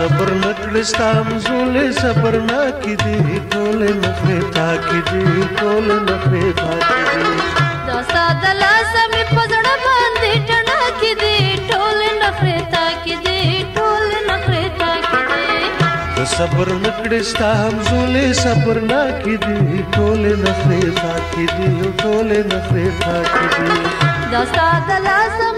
صبر نکړستا مزولې صبر نه کیدې ټول نخره تا کیدې ټول نخره تا کیدې دا ساده لاسم پزړ باندې ټنا کیدې ټول نخره تا کیدې ټول نخره تا کیدې صبر نکړستا مزولې صبر نه کیدې ټول نخره تا کیدې ټول نخره تا کیدې دا ساده لاسم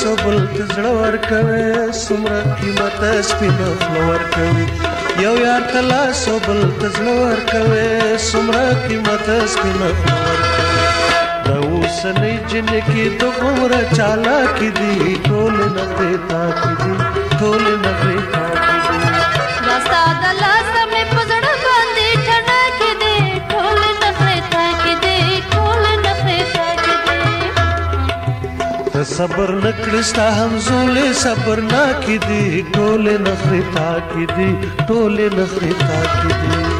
سو بل تزړه ورکوي سمره قیمت سپینه ورکوي یو یار تلا سو بل تزړه ورکوي سمره قیمت سپینه ورکوي د اوسنۍ جن کې د غور چالا کې دی ټول نه ته تا کې دی ټول نه ته تا کې دی راستا د لاسمه صبر نکړستا هم زولې صبر نا کې دي ټوله نخرتا کې دي ټوله نخرتا کې دي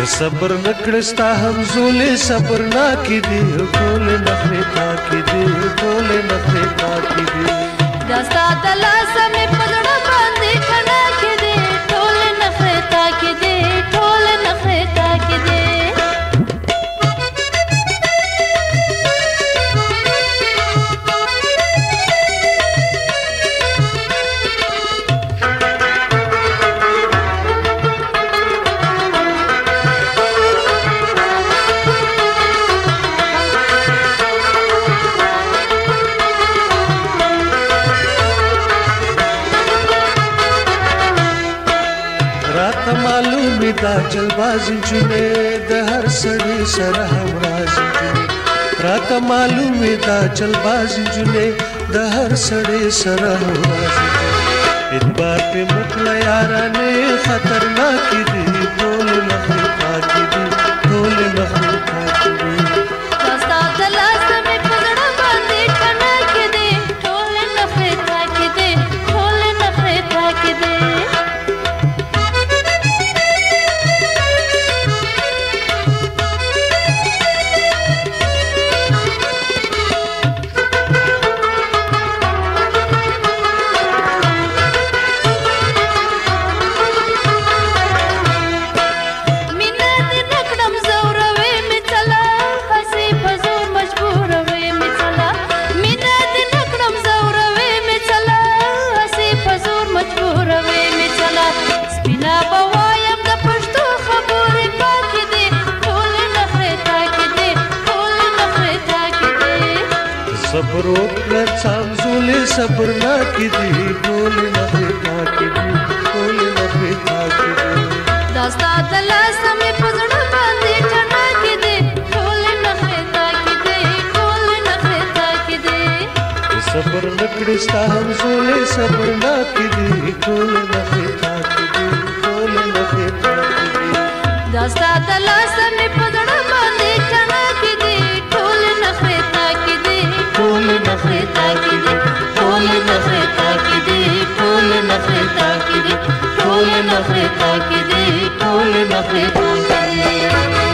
که صبر نکړستا هم زولې صبر نا کې دی ټول نخې پاکې دی ټول نخې پاکې دی دستا دلا سمې ته معلومه دا جلبازي چونه د هر سړي سره همرازي چونه راته معلومه دا جلبازي چونه د هر سړي سره همرازي چونه اتبار په مخله یارانه خطرناک دي Sabırla çamzuli sabırla gidi Dolina beta gidi Dolina beta gidi Dasta dala sami pazana bandi chana gidi Dolina beta gidi Dolina beta gidi Sabırla krista hamzuli sabırla gidi Dolina beta gidi Dolina beta gidi Dasta dala sami pazana كده طول ما في طول